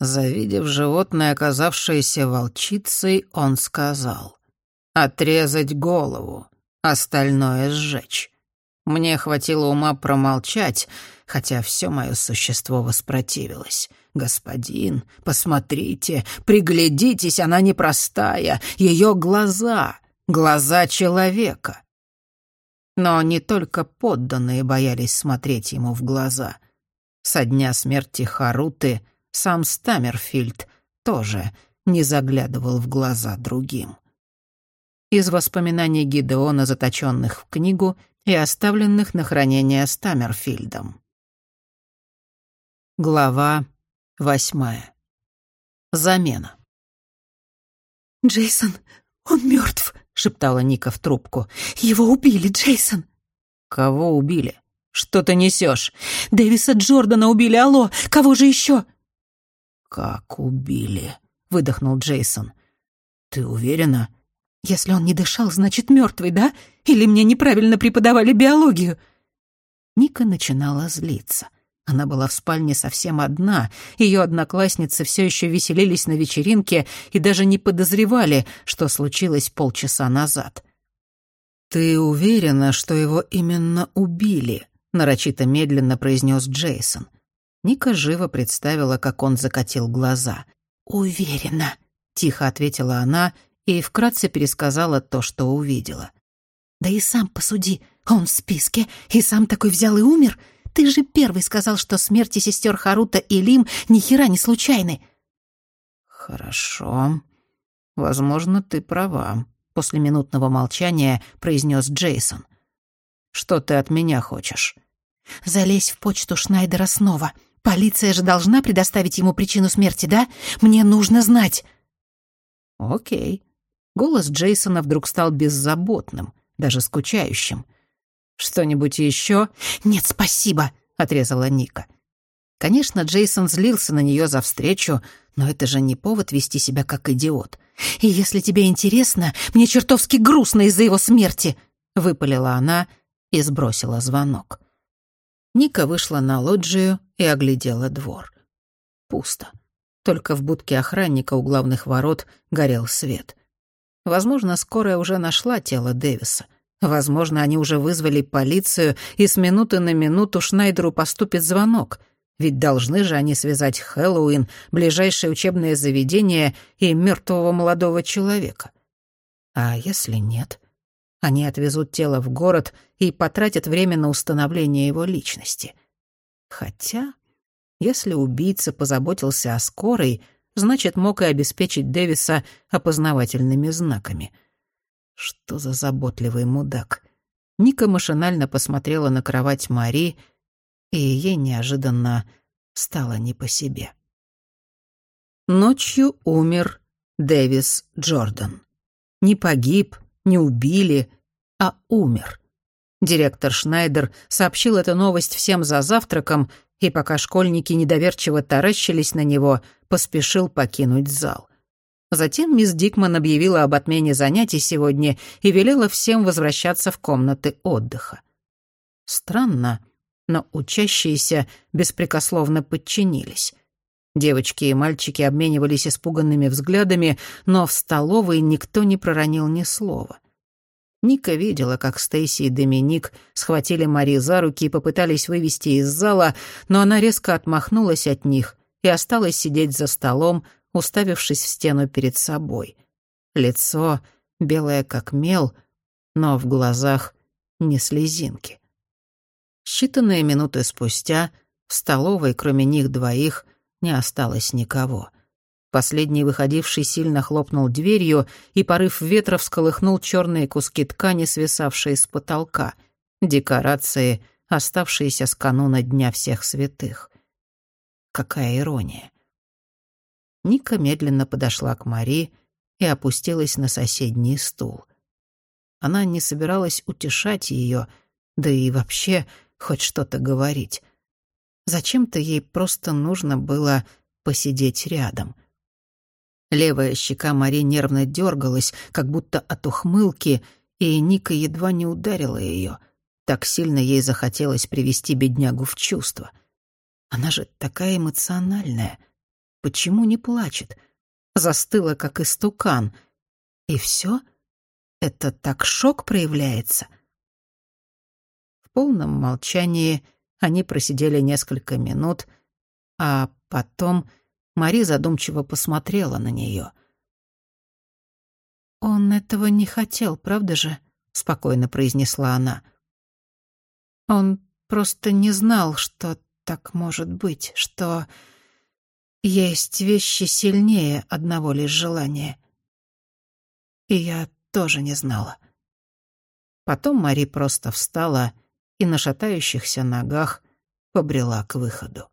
Завидев животное, оказавшееся волчицей, он сказал «Отрезать голову, остальное сжечь». Мне хватило ума промолчать, хотя все мое существо воспротивилось. «Господин, посмотрите, приглядитесь, она непростая, ее глаза, глаза человека». Но не только подданные боялись смотреть ему в глаза. Со дня смерти Харуты сам Стаммерфильд тоже не заглядывал в глаза другим. Из воспоминаний Гидеона, заточенных в книгу и оставленных на хранение Стаммерфильдом. Глава восьмая. Замена. «Джейсон, он мертв, шептала Ника в трубку. «Его убили, Джейсон!» «Кого убили? Что ты несешь? «Дэвиса Джордана убили, алло! Кого же еще?» «Как убили?» — выдохнул Джейсон. «Ты уверена?» «Если он не дышал, значит, мертвый, да? Или мне неправильно преподавали биологию?» Ника начинала злиться. Она была в спальне совсем одна, ее одноклассницы все еще веселились на вечеринке и даже не подозревали, что случилось полчаса назад. «Ты уверена, что его именно убили?» — нарочито медленно произнес Джейсон. Ника живо представила, как он закатил глаза. «Уверена», — тихо ответила она и вкратце пересказала то, что увидела. «Да и сам посуди, он в списке, и сам такой взял и умер. Ты же первый сказал, что смерти сестер Харута и Лим ни хера не случайны». «Хорошо. Возможно, ты права», — после минутного молчания произнес Джейсон. «Что ты от меня хочешь?» «Залезь в почту Шнайдера снова. Полиция же должна предоставить ему причину смерти, да? Мне нужно знать». «Окей». Голос Джейсона вдруг стал беззаботным, даже скучающим. «Что-нибудь еще?» «Нет, спасибо», — отрезала Ника. Конечно, Джейсон злился на нее за встречу, но это же не повод вести себя как идиот. «И если тебе интересно, мне чертовски грустно из-за его смерти», — выпалила она и сбросила звонок. Ника вышла на лоджию и оглядела двор. Пусто. Только в будке охранника у главных ворот горел свет. Возможно, скорая уже нашла тело Дэвиса — Возможно, они уже вызвали полицию, и с минуты на минуту Шнайдеру поступит звонок. Ведь должны же они связать Хэллоуин, ближайшее учебное заведение и мертвого молодого человека. А если нет? Они отвезут тело в город и потратят время на установление его личности. Хотя, если убийца позаботился о скорой, значит, мог и обеспечить Дэвиса опознавательными знаками — что за заботливый мудак. Ника машинально посмотрела на кровать Мари, и ей неожиданно стало не по себе. Ночью умер Дэвис Джордан. Не погиб, не убили, а умер. Директор Шнайдер сообщил эту новость всем за завтраком, и пока школьники недоверчиво таращились на него, поспешил покинуть зал. Затем мисс Дикман объявила об отмене занятий сегодня и велела всем возвращаться в комнаты отдыха. Странно, но учащиеся беспрекословно подчинились. Девочки и мальчики обменивались испуганными взглядами, но в столовой никто не проронил ни слова. Ника видела, как Стейси и Доминик схватили Мари за руки и попытались вывести из зала, но она резко отмахнулась от них и осталась сидеть за столом, уставившись в стену перед собой. Лицо белое как мел, но в глазах не слезинки. Считанные минуты спустя в столовой, кроме них двоих, не осталось никого. Последний выходивший сильно хлопнул дверью, и порыв ветра всколыхнул черные куски ткани, свисавшие с потолка. Декорации, оставшиеся с кануна Дня всех святых. Какая ирония. Ника медленно подошла к Мари и опустилась на соседний стул. Она не собиралась утешать ее, да и вообще хоть что-то говорить. Зачем-то ей просто нужно было посидеть рядом. Левая щека Мари нервно дергалась, как будто от ухмылки, и Ника едва не ударила ее. Так сильно ей захотелось привести беднягу в чувство. Она же такая эмоциональная — почему не плачет? Застыла, как истукан. И все? Это так шок проявляется? В полном молчании они просидели несколько минут, а потом Мари задумчиво посмотрела на нее. «Он этого не хотел, правда же?» — спокойно произнесла она. «Он просто не знал, что так может быть, что есть вещи сильнее одного лишь желания. И я тоже не знала. Потом Мари просто встала и на шатающихся ногах побрела к выходу.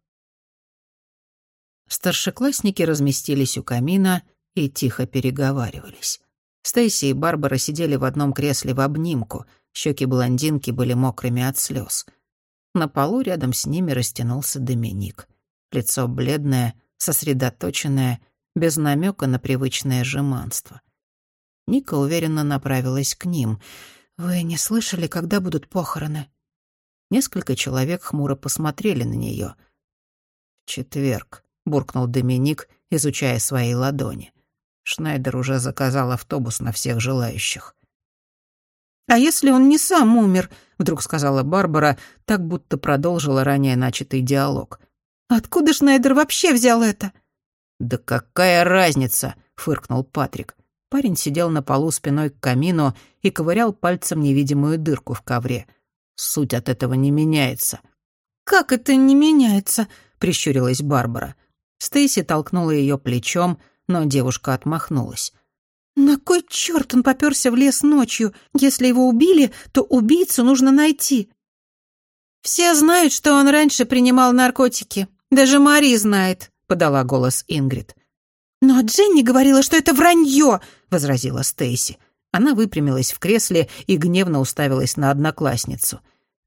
Старшеклассники разместились у камина и тихо переговаривались. Стейси и Барбара сидели в одном кресле в обнимку, щеки блондинки были мокрыми от слез. На полу рядом с ними растянулся Доминик. Лицо бледное, сосредоточенное, без намека на привычное жеманство. Ника уверенно направилась к ним. «Вы не слышали, когда будут похороны?» Несколько человек хмуро посмотрели на нее. «Четверг», — буркнул Доминик, изучая свои ладони. Шнайдер уже заказал автобус на всех желающих. «А если он не сам умер?» — вдруг сказала Барбара, так будто продолжила ранее начатый диалог. «Откуда Шнайдер вообще взял это?» «Да какая разница?» — фыркнул Патрик. Парень сидел на полу спиной к камину и ковырял пальцем невидимую дырку в ковре. Суть от этого не меняется. «Как это не меняется?» — прищурилась Барбара. Стейси толкнула ее плечом, но девушка отмахнулась. «На кой черт он попёрся в лес ночью? Если его убили, то убийцу нужно найти». «Все знают, что он раньше принимал наркотики. Даже Мари знает», — подала голос Ингрид. «Но Дженни говорила, что это вранье», — возразила Стейси. Она выпрямилась в кресле и гневно уставилась на одноклассницу.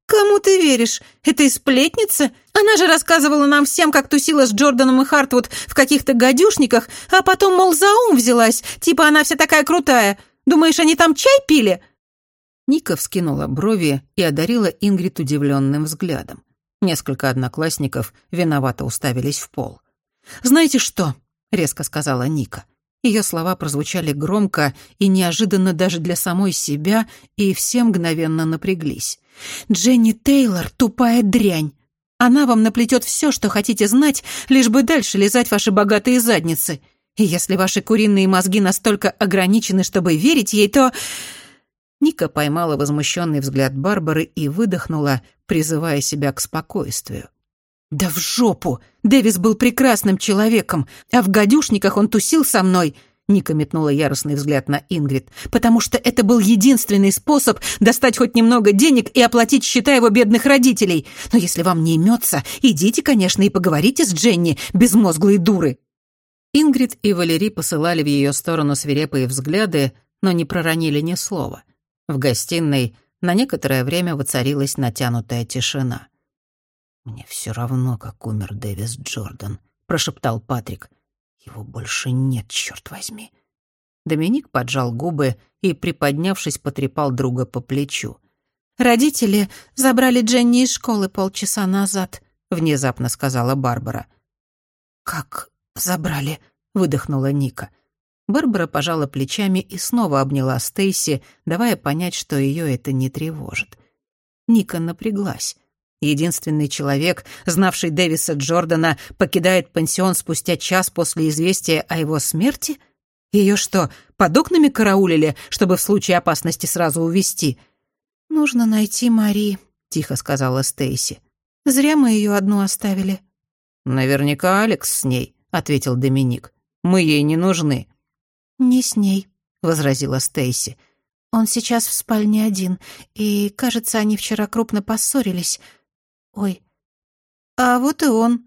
«Кому ты веришь? Этой сплетнице? Она же рассказывала нам всем, как тусила с Джорданом и Хартвуд в каких-то гадюшниках, а потом, мол, за ум взялась, типа она вся такая крутая. Думаешь, они там чай пили?» Ника вскинула брови и одарила Ингрид удивленным взглядом. Несколько одноклассников виновато уставились в пол. «Знаете что?» — резко сказала Ника. Ее слова прозвучали громко и неожиданно даже для самой себя, и все мгновенно напряглись. «Дженни Тейлор — тупая дрянь. Она вам наплетет все, что хотите знать, лишь бы дальше лизать ваши богатые задницы. И если ваши куриные мозги настолько ограничены, чтобы верить ей, то...» Ника поймала возмущенный взгляд Барбары и выдохнула, призывая себя к спокойствию. «Да в жопу! Дэвис был прекрасным человеком, а в гадюшниках он тусил со мной!» Ника метнула яростный взгляд на Ингрид. «Потому что это был единственный способ достать хоть немного денег и оплатить счета его бедных родителей. Но если вам не имется, идите, конечно, и поговорите с Дженни, безмозглые дуры!» Ингрид и Валерий посылали в ее сторону свирепые взгляды, но не проронили ни слова. В гостиной на некоторое время воцарилась натянутая тишина. «Мне все равно, как умер Дэвис Джордан», — прошептал Патрик. Его больше нет, черт возьми. Доминик поджал губы и, приподнявшись, потрепал друга по плечу. «Родители забрали Дженни из школы полчаса назад», — внезапно сказала Барбара. «Как забрали?» — выдохнула Ника. Барбара пожала плечами и снова обняла Стейси, давая понять, что ее это не тревожит. Ника напряглась. Единственный человек, знавший Дэвиса Джордана, покидает пансион спустя час после известия о его смерти? Ее что, под окнами караулили, чтобы в случае опасности сразу увести? «Нужно найти Мари», — тихо сказала Стейси. «Зря мы ее одну оставили». «Наверняка Алекс с ней», — ответил Доминик. «Мы ей не нужны». «Не с ней», — возразила Стейси. «Он сейчас в спальне один, и, кажется, они вчера крупно поссорились. Ой, а вот и он.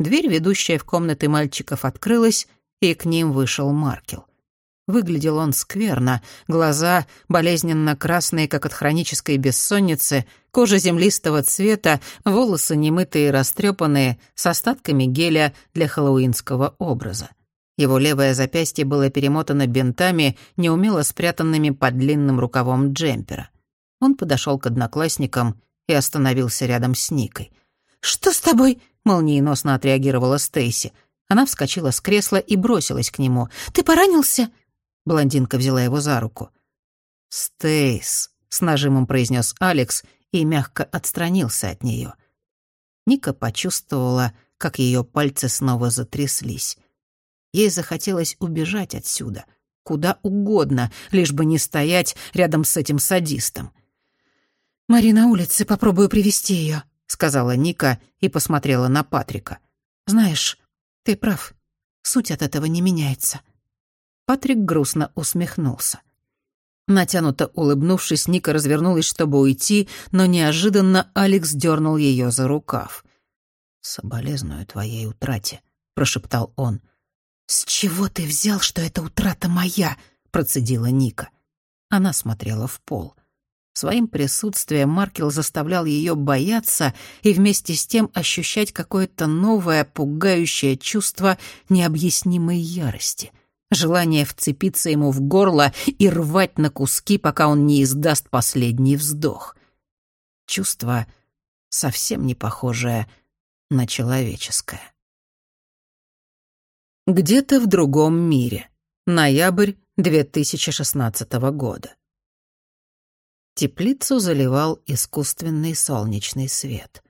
Дверь, ведущая в комнаты мальчиков, открылась, и к ним вышел Маркел. Выглядел он скверно, глаза болезненно красные, как от хронической бессонницы, кожа землистого цвета, волосы немытые и растрепанные, с остатками геля для хэллоуинского образа. Его левое запястье было перемотано бинтами, неумело спрятанными под длинным рукавом джемпера. Он подошел к одноклассникам и остановился рядом с Никой. «Что с тобой?» — молниеносно отреагировала Стейси. Она вскочила с кресла и бросилась к нему. «Ты поранился?» Блондинка взяла его за руку. «Стейс», — с нажимом произнес Алекс и мягко отстранился от нее. Ника почувствовала, как ее пальцы снова затряслись. Ей захотелось убежать отсюда, куда угодно, лишь бы не стоять рядом с этим садистом. «Мари на улице, попробую привести ее», — сказала Ника и посмотрела на Патрика. «Знаешь, ты прав. Суть от этого не меняется». Патрик грустно усмехнулся. Натянуто улыбнувшись, Ника развернулась, чтобы уйти, но неожиданно Алекс дернул ее за рукав. «Соболезную твоей утрате», — прошептал он. «С чего ты взял, что эта утрата моя?» — процедила Ника. Она смотрела в пол. Своим присутствием Маркел заставлял ее бояться и вместе с тем ощущать какое-то новое, пугающее чувство необъяснимой ярости. Желание вцепиться ему в горло и рвать на куски, пока он не издаст последний вздох. Чувство совсем не похожее на человеческое. Где-то в другом мире. Ноябрь 2016 года. Теплицу заливал искусственный солнечный свет.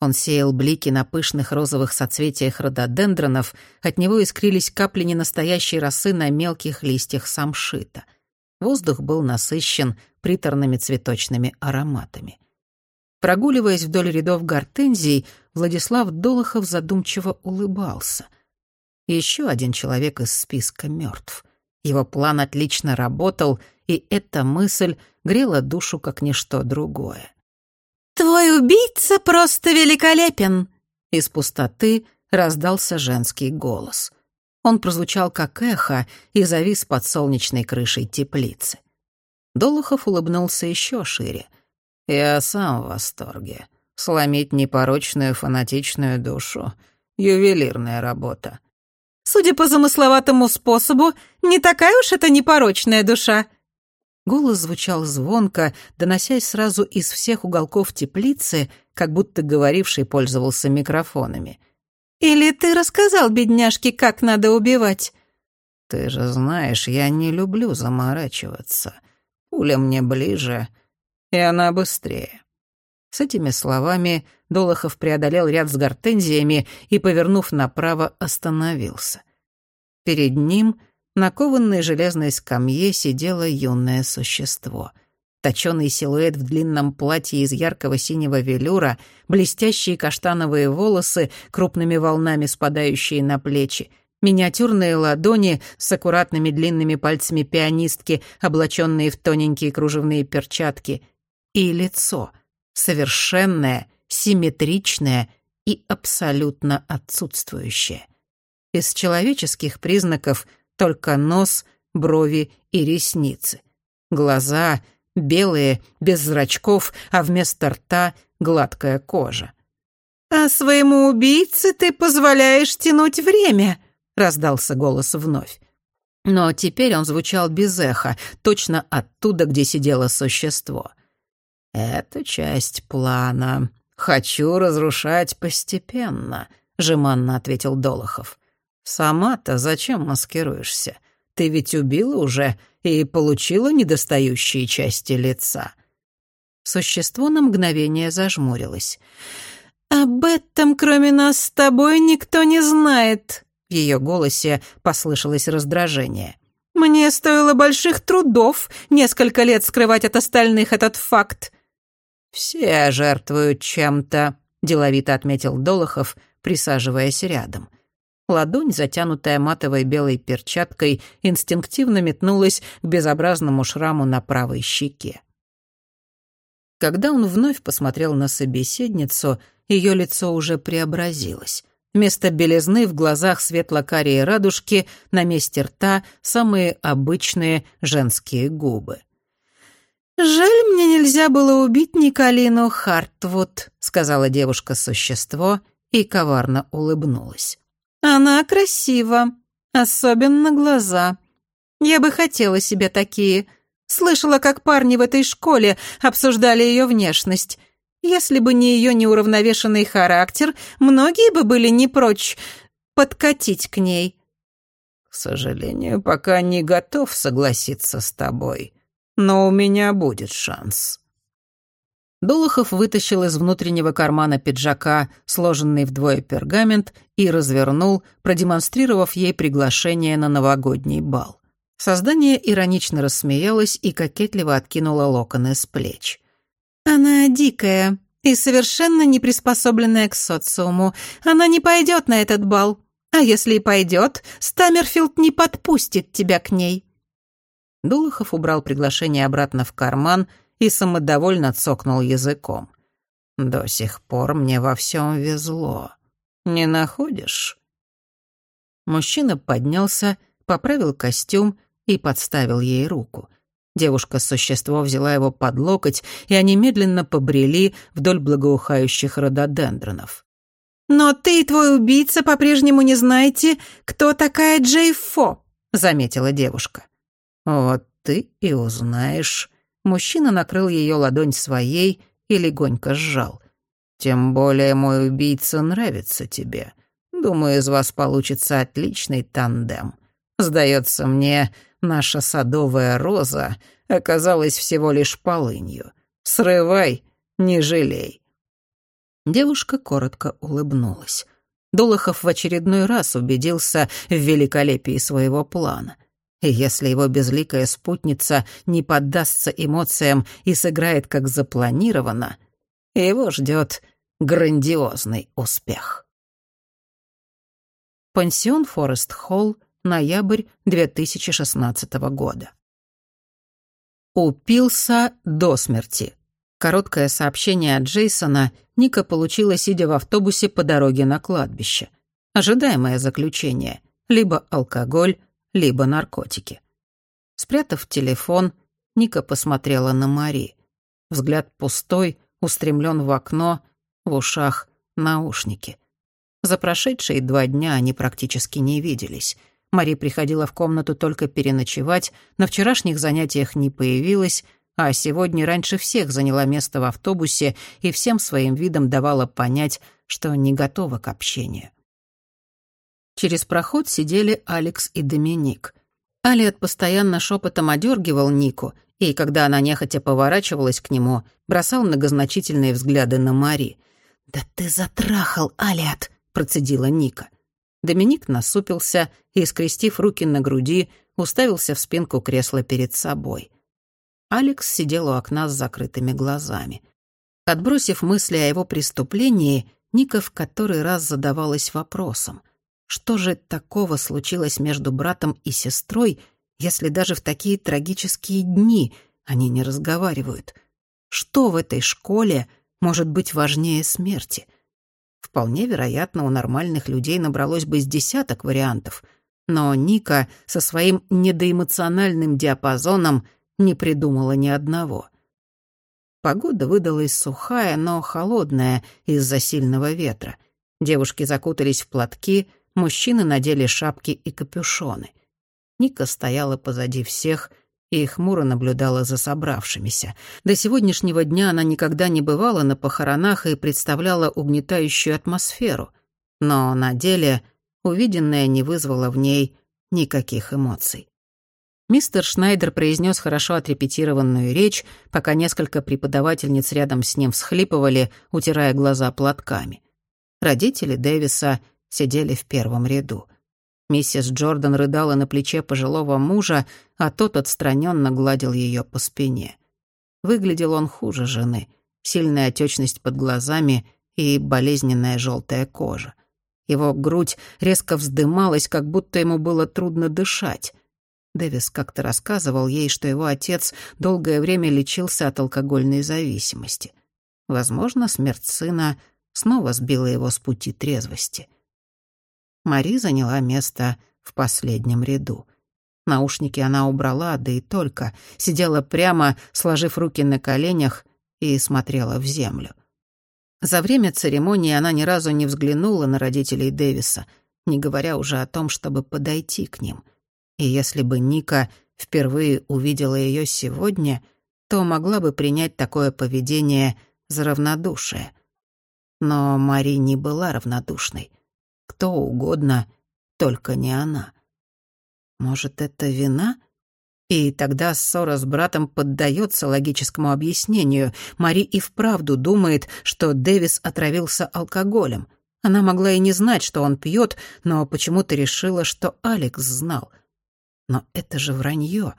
Он сеял блики на пышных розовых соцветиях рододендронов, от него искрились капли ненастоящей росы на мелких листьях самшита. Воздух был насыщен приторными цветочными ароматами. Прогуливаясь вдоль рядов гортензий, Владислав Долохов задумчиво улыбался. Еще один человек из списка мертв. Его план отлично работал, и эта мысль грела душу как ничто другое. «Твой убийца просто великолепен!» Из пустоты раздался женский голос. Он прозвучал как эхо и завис под солнечной крышей теплицы. Долухов улыбнулся еще шире. «Я сам в восторге. Сломить непорочную фанатичную душу — ювелирная работа». «Судя по замысловатому способу, не такая уж это непорочная душа», Голос звучал звонко, доносясь сразу из всех уголков теплицы, как будто говоривший пользовался микрофонами. «Или ты рассказал бедняжке, как надо убивать?» «Ты же знаешь, я не люблю заморачиваться. Пуля мне ближе, и она быстрее». С этими словами Долохов преодолел ряд с гортензиями и, повернув направо, остановился. Перед ним — на кованной железной скамье сидело юное существо. Точёный силуэт в длинном платье из яркого синего велюра, блестящие каштановые волосы, крупными волнами спадающие на плечи, миниатюрные ладони с аккуратными длинными пальцами пианистки, облаченные в тоненькие кружевные перчатки, и лицо, совершенное, симметричное и абсолютно отсутствующее. Из человеческих признаков — только нос, брови и ресницы. Глаза белые, без зрачков, а вместо рта гладкая кожа. «А своему убийце ты позволяешь тянуть время», — раздался голос вновь. Но теперь он звучал без эха, точно оттуда, где сидело существо. «Это часть плана. Хочу разрушать постепенно», — жеманно ответил Долохов. «Сама-то зачем маскируешься? Ты ведь убила уже и получила недостающие части лица». Существо на мгновение зажмурилось. «Об этом, кроме нас с тобой, никто не знает», — в ее голосе послышалось раздражение. «Мне стоило больших трудов несколько лет скрывать от остальных этот факт». «Все жертвуют чем-то», — деловито отметил Долохов, присаживаясь рядом. — Ладонь, затянутая матовой белой перчаткой, инстинктивно метнулась к безобразному шраму на правой щеке. Когда он вновь посмотрел на собеседницу, ее лицо уже преобразилось. Вместо белизны в глазах светло-карие радужки, на месте рта самые обычные женские губы. «Жаль, мне нельзя было убить Николину Хартвуд», — сказала девушка-существо и коварно улыбнулась. Она красива, особенно глаза. Я бы хотела себе такие. Слышала, как парни в этой школе обсуждали ее внешность. Если бы не ее неуравновешенный характер, многие бы были не прочь подкатить к ней. К сожалению, пока не готов согласиться с тобой, но у меня будет шанс. Долохов вытащил из внутреннего кармана пиджака сложенный вдвое пергамент и развернул, продемонстрировав ей приглашение на новогодний бал. Создание иронично рассмеялось и кокетливо откинуло локоны с плеч. «Она дикая и совершенно не приспособленная к социуму. Она не пойдет на этот бал. А если и пойдет, Стаммерфилд не подпустит тебя к ней». Дулахов убрал приглашение обратно в карман и самодовольно цокнул языком. «До сих пор мне во всем везло. Не находишь?» Мужчина поднялся, поправил костюм и подставил ей руку. Девушка-существо взяла его под локоть, и они медленно побрели вдоль благоухающих рододендронов. «Но ты и твой убийца по-прежнему не знаете, кто такая Джей Фо», — заметила девушка. «Вот ты и узнаешь». Мужчина накрыл ее ладонь своей и легонько сжал. «Тем более мой убийца нравится тебе. Думаю, из вас получится отличный тандем. Сдается мне, наша садовая роза оказалась всего лишь полынью. Срывай, не жалей». Девушка коротко улыбнулась. Дулахов в очередной раз убедился в великолепии своего плана. И если его безликая спутница не поддастся эмоциям и сыграет как запланировано, его ждет грандиозный успех. Пансион Форест Холл, ноябрь 2016 года. Упился до смерти. Короткое сообщение от Джейсона Ника получила, сидя в автобусе по дороге на кладбище. Ожидаемое заключение. Либо алкоголь, либо наркотики. Спрятав телефон, Ника посмотрела на Мари. Взгляд пустой, устремлен в окно, в ушах наушники. За прошедшие два дня они практически не виделись. Мари приходила в комнату только переночевать, на вчерашних занятиях не появилась, а сегодня раньше всех заняла место в автобусе и всем своим видом давала понять, что не готова к общению. Через проход сидели Алекс и Доминик. Алиет постоянно шепотом одергивал Нику, и, когда она нехотя поворачивалась к нему, бросал многозначительные взгляды на Мари. «Да ты затрахал, Алиет!» — процедила Ника. Доминик насупился и, скрестив руки на груди, уставился в спинку кресла перед собой. Алекс сидел у окна с закрытыми глазами. Отбросив мысли о его преступлении, Ника в который раз задавалась вопросом. Что же такого случилось между братом и сестрой, если даже в такие трагические дни они не разговаривают? Что в этой школе может быть важнее смерти? Вполне вероятно, у нормальных людей набралось бы с десяток вариантов, но Ника со своим недоэмоциональным диапазоном не придумала ни одного. Погода выдалась сухая, но холодная из-за сильного ветра. Девушки закутались в платки — Мужчины надели шапки и капюшоны. Ника стояла позади всех и хмуро наблюдала за собравшимися. До сегодняшнего дня она никогда не бывала на похоронах и представляла угнетающую атмосферу. Но на деле увиденное не вызвало в ней никаких эмоций. Мистер Шнайдер произнес хорошо отрепетированную речь, пока несколько преподавательниц рядом с ним всхлипывали, утирая глаза платками. Родители Дэвиса сидели в первом ряду. Миссис Джордан рыдала на плече пожилого мужа, а тот отстраненно гладил ее по спине. Выглядел он хуже жены. Сильная отечность под глазами и болезненная желтая кожа. Его грудь резко вздымалась, как будто ему было трудно дышать. Дэвис как-то рассказывал ей, что его отец долгое время лечился от алкогольной зависимости. Возможно, смерть сына снова сбила его с пути трезвости — Мари заняла место в последнем ряду. Наушники она убрала, да и только. Сидела прямо, сложив руки на коленях, и смотрела в землю. За время церемонии она ни разу не взглянула на родителей Дэвиса, не говоря уже о том, чтобы подойти к ним. И если бы Ника впервые увидела ее сегодня, то могла бы принять такое поведение за равнодушие. Но Мари не была равнодушной. Кто угодно, только не она. Может, это вина? И тогда ссора с братом поддается логическому объяснению. Мари и вправду думает, что Дэвис отравился алкоголем. Она могла и не знать, что он пьет, но почему-то решила, что Алекс знал. Но это же вранье.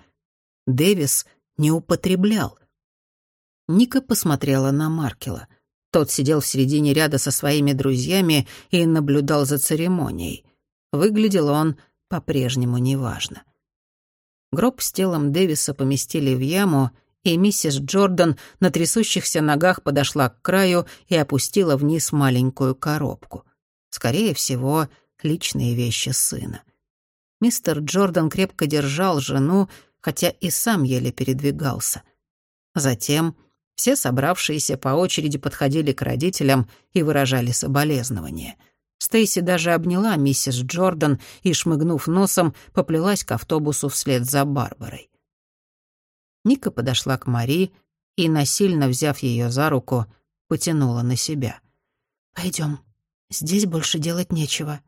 Дэвис не употреблял. Ника посмотрела на Маркела. Тот сидел в середине ряда со своими друзьями и наблюдал за церемонией. Выглядел он по-прежнему неважно. Гроб с телом Дэвиса поместили в яму, и миссис Джордан на трясущихся ногах подошла к краю и опустила вниз маленькую коробку. Скорее всего, личные вещи сына. Мистер Джордан крепко держал жену, хотя и сам еле передвигался. Затем все собравшиеся по очереди подходили к родителям и выражали соболезнования. Стейси даже обняла миссис Джордан и, шмыгнув носом, поплелась к автобусу вслед за Барбарой. Ника подошла к Мари и, насильно взяв ее за руку, потянула на себя. «Пойдем, здесь больше делать нечего».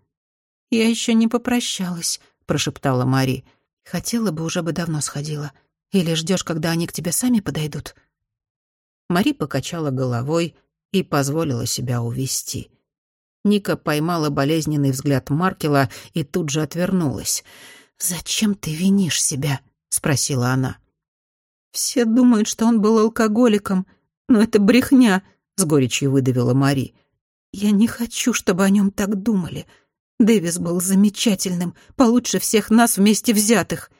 «Я еще не попрощалась», — прошептала Мари. «Хотела бы, уже бы давно сходила. Или ждешь, когда они к тебе сами подойдут?» Мари покачала головой и позволила себя увести. Ника поймала болезненный взгляд Маркела и тут же отвернулась. «Зачем ты винишь себя?» — спросила она. «Все думают, что он был алкоголиком, но это брехня», — с горечью выдавила Мари. «Я не хочу, чтобы о нем так думали. Дэвис был замечательным, получше всех нас вместе взятых».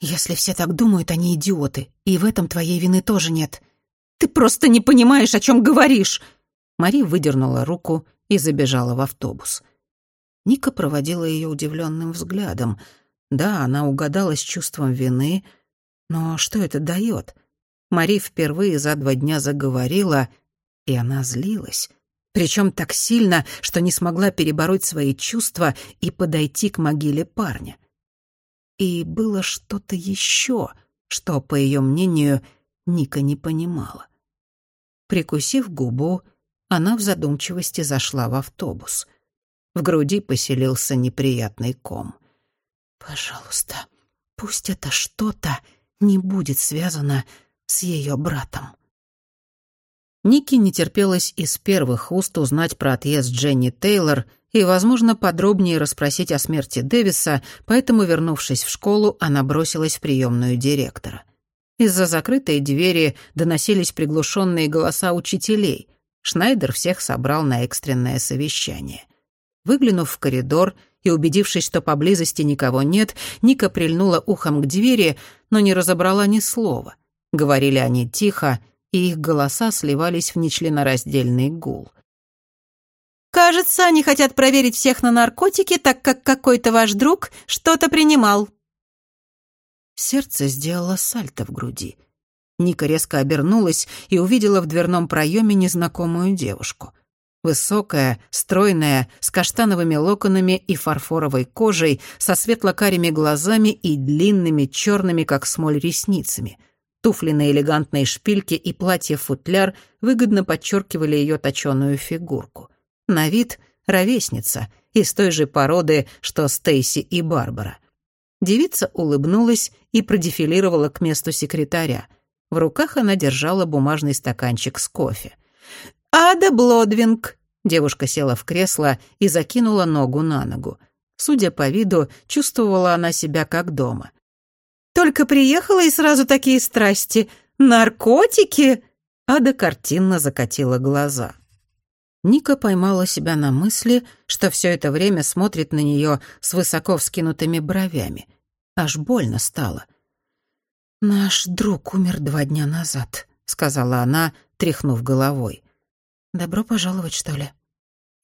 «Если все так думают, они идиоты, и в этом твоей вины тоже нет. Ты просто не понимаешь, о чем говоришь!» Мари выдернула руку и забежала в автобус. Ника проводила ее удивленным взглядом. Да, она угадала с чувством вины, но что это дает? Мари впервые за два дня заговорила, и она злилась. Причем так сильно, что не смогла перебороть свои чувства и подойти к могиле парня. И было что-то еще, что, по ее мнению, Ника не понимала. Прикусив губу, она в задумчивости зашла в автобус. В груди поселился неприятный ком. «Пожалуйста, пусть это что-то не будет связано с ее братом». Нике не терпелось из первых уст узнать про отъезд Дженни Тейлор и, возможно, подробнее расспросить о смерти Дэвиса, поэтому, вернувшись в школу, она бросилась в приемную директора. Из-за закрытой двери доносились приглушенные голоса учителей. Шнайдер всех собрал на экстренное совещание. Выглянув в коридор и убедившись, что поблизости никого нет, Ника прильнула ухом к двери, но не разобрала ни слова. Говорили они тихо, и их голоса сливались в нечленораздельный гул. «Кажется, они хотят проверить всех на наркотики, так как какой-то ваш друг что-то принимал», Сердце сделало сальто в груди. Ника резко обернулась и увидела в дверном проеме незнакомую девушку. Высокая, стройная, с каштановыми локонами и фарфоровой кожей, со светло-карими глазами и длинными черными, как смоль, ресницами. Туфли на элегантной шпильке и платье-футляр выгодно подчеркивали ее точеную фигурку. На вид — ровесница, из той же породы, что Стейси и Барбара — Девица улыбнулась и продефилировала к месту секретаря. В руках она держала бумажный стаканчик с кофе. «Ада Блодвинг!» Девушка села в кресло и закинула ногу на ногу. Судя по виду, чувствовала она себя как дома. «Только приехала и сразу такие страсти. Наркотики?» Ада картинно закатила глаза. Ника поймала себя на мысли, что все это время смотрит на нее с высоко вскинутыми бровями. Аж больно стало. «Наш друг умер два дня назад», — сказала она, тряхнув головой. «Добро пожаловать, что ли?»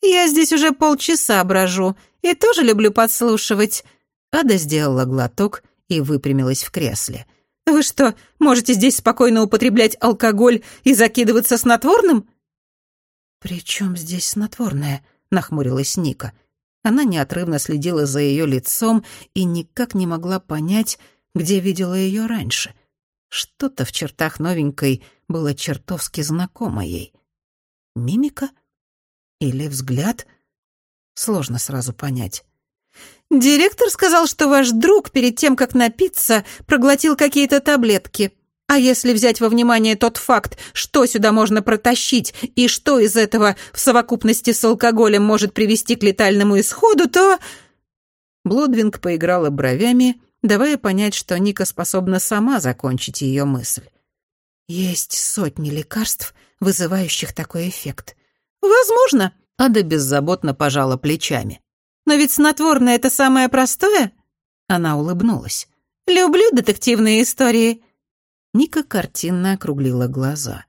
«Я здесь уже полчаса брожу и тоже люблю подслушивать». Ада сделала глоток и выпрямилась в кресле. «Вы что, можете здесь спокойно употреблять алкоголь и закидываться снотворным?» «При чем здесь снотворное?» — нахмурилась Ника. Она неотрывно следила за ее лицом и никак не могла понять, где видела ее раньше. Что-то в чертах новенькой было чертовски знакомо ей. Мимика? Или взгляд? Сложно сразу понять. «Директор сказал, что ваш друг перед тем, как напиться, проглотил какие-то таблетки. А если взять во внимание тот факт, что сюда можно протащить и что из этого в совокупности с алкоголем может привести к летальному исходу, то...» Блодвинг поиграла бровями, давая понять, что Ника способна сама закончить ее мысль. «Есть сотни лекарств, вызывающих такой эффект». «Возможно», — Ада беззаботно пожала плечами. «Но ведь снотворное — это самое простое?» Она улыбнулась. «Люблю детективные истории». Ника картинно округлила глаза.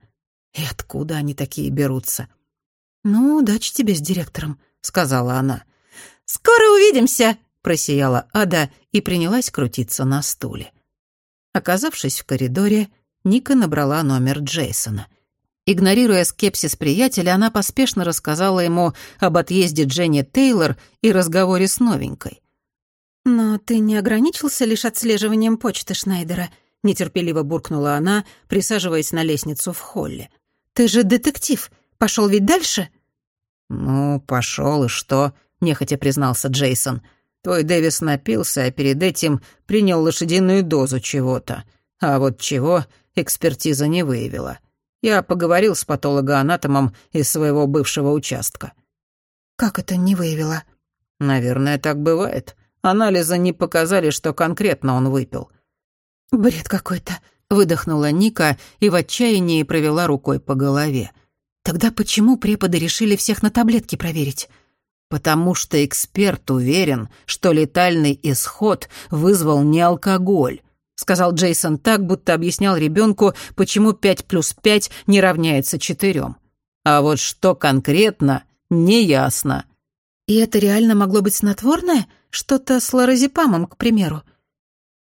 «И откуда они такие берутся?» «Ну, удачи тебе с директором», — сказала она. «Скоро увидимся», просияла Ада и принялась крутиться на стуле. Оказавшись в коридоре, Ника набрала номер Джейсона. Игнорируя скепсис приятеля, она поспешно рассказала ему об отъезде Дженни Тейлор и разговоре с новенькой. «Но ты не ограничился лишь отслеживанием почты Шнайдера», — нетерпеливо буркнула она, присаживаясь на лестницу в холле. «Ты же детектив. Пошел ведь дальше?» «Ну, пошел и что?» — нехотя признался Джейсон. Твой Дэвис напился, а перед этим принял лошадиную дозу чего-то. А вот чего экспертиза не выявила. Я поговорил с патологоанатомом из своего бывшего участка. Как это не выявила? Наверное, так бывает. Анализы не показали, что конкретно он выпил. Бред какой-то, выдохнула Ника и в отчаянии провела рукой по голове. Тогда почему преподы решили всех на таблетки проверить? Потому что эксперт уверен, что летальный исход вызвал не алкоголь, сказал Джейсон так, будто объяснял ребенку, почему 5 плюс 5 не равняется четырем. А вот что конкретно, неясно. И это реально могло быть снотворное? Что-то с лоразепамом, к примеру?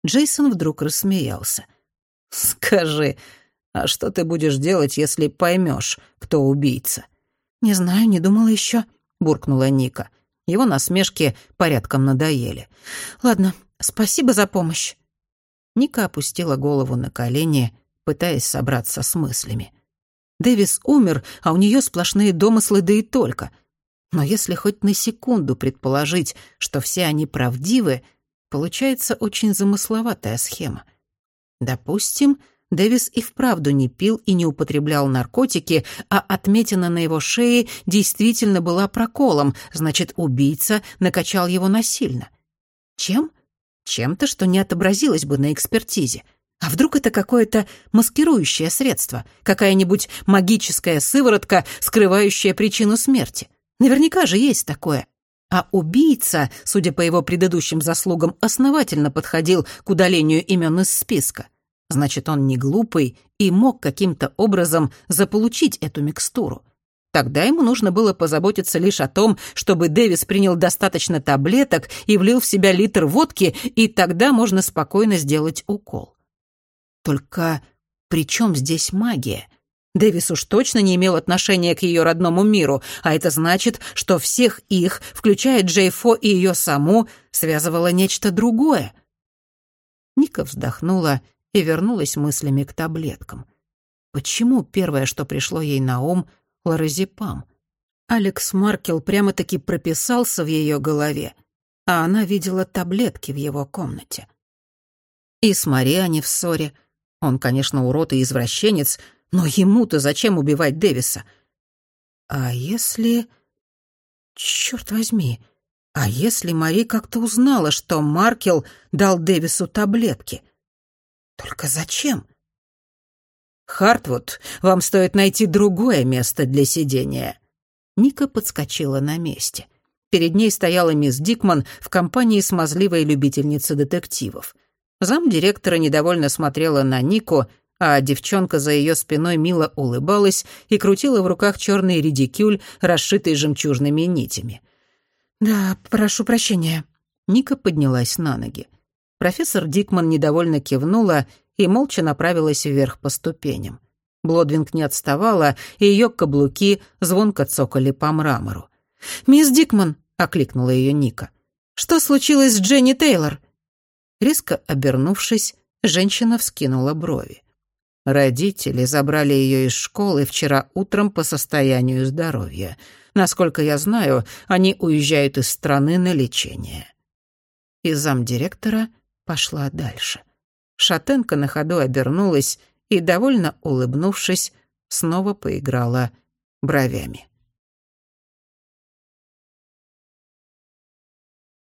Джейсон вдруг рассмеялся. «Скажи, а что ты будешь делать, если поймешь, кто убийца?» «Не знаю, не думала еще буркнула Ника. Его насмешки порядком надоели. «Ладно, спасибо за помощь». Ника опустила голову на колени, пытаясь собраться с мыслями. Дэвис умер, а у нее сплошные домыслы, да и только. Но если хоть на секунду предположить, что все они правдивы, получается очень замысловатая схема. Допустим, Дэвис и вправду не пил и не употреблял наркотики, а отметина на его шее действительно была проколом, значит, убийца накачал его насильно. Чем? Чем-то, что не отобразилось бы на экспертизе. А вдруг это какое-то маскирующее средство, какая-нибудь магическая сыворотка, скрывающая причину смерти? Наверняка же есть такое. А убийца, судя по его предыдущим заслугам, основательно подходил к удалению имен из списка. Значит, он не глупый и мог каким-то образом заполучить эту микстуру. Тогда ему нужно было позаботиться лишь о том, чтобы Дэвис принял достаточно таблеток и влил в себя литр водки, и тогда можно спокойно сделать укол. Только при чем здесь магия? Дэвис уж точно не имел отношения к ее родному миру, а это значит, что всех их, включая Джей Фо и ее саму, связывало нечто другое. Ника вздохнула и вернулась мыслями к таблеткам. Почему первое, что пришло ей на ум, — лоразепам? Алекс Маркел прямо-таки прописался в ее голове, а она видела таблетки в его комнате. И с Мари они в ссоре. Он, конечно, урод и извращенец, но ему-то зачем убивать Дэвиса? А если... Черт возьми, а если Мари как-то узнала, что Маркел дал Дэвису таблетки? Только зачем? «Хартвуд, вам стоит найти другое место для сидения». Ника подскочила на месте. Перед ней стояла мисс Дикман в компании смазливой любительницы детективов. Замдиректора недовольно смотрела на Нику, а девчонка за ее спиной мило улыбалась и крутила в руках черный редикюль, расшитый жемчужными нитями. «Да, прошу прощения». Ника поднялась на ноги. Профессор Дикман недовольно кивнула и молча направилась вверх по ступеням. Блодвинг не отставала, и ее каблуки звонко цокали по мрамору. «Мисс Дикман!» — окликнула ее Ника. «Что случилось с Дженни Тейлор?» Резко обернувшись, женщина вскинула брови. Родители забрали ее из школы вчера утром по состоянию здоровья. Насколько я знаю, они уезжают из страны на лечение». И замдиректора пошла дальше. Шатенка на ходу обернулась и, довольно улыбнувшись, снова поиграла бровями.